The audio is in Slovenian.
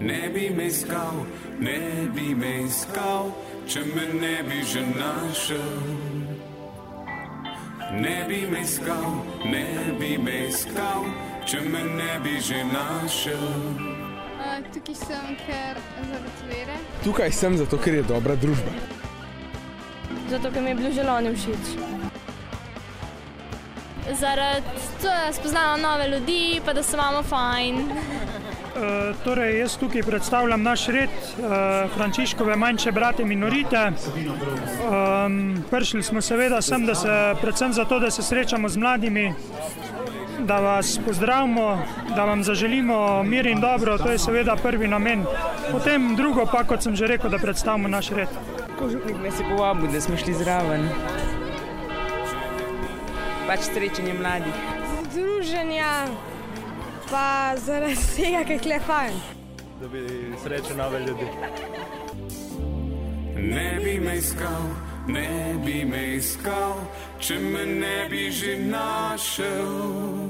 ne bi me iskal, ne bi me iskal, če me ne bi že našel. Ne bi me iskal, ne bi me iskal, če me ne bi že našel. Uh, tukaj sem, ker zaradi vere. Tukaj sem zato, ker je dobra družba. Zato, ker mi je bilo želoni všeč. Zaradi tega, da spoznamo nove ljudi, pa da se imamo fajn. Uh, torej, jaz tukaj predstavljam naš red, uh, Frančiškove manjše brate Minorite. Prišli smo seveda sem, da se, predvsem zato, da se srečamo z mladimi, da vas pozdravimo, da vam zaželimo mir in dobro, to je seveda prvi namen. Potem drugo pa, kot sem že rekel, da predstavimo naš red. Kožupnik me je povabil, da smo šli zraven. Pač srečanje mladih. Združenja, pa zaradi tega, ker je klepajn. Da bi srečal nove ljudi. Ne bi me iskal, ne bi me iskal, če me ne bi že našel.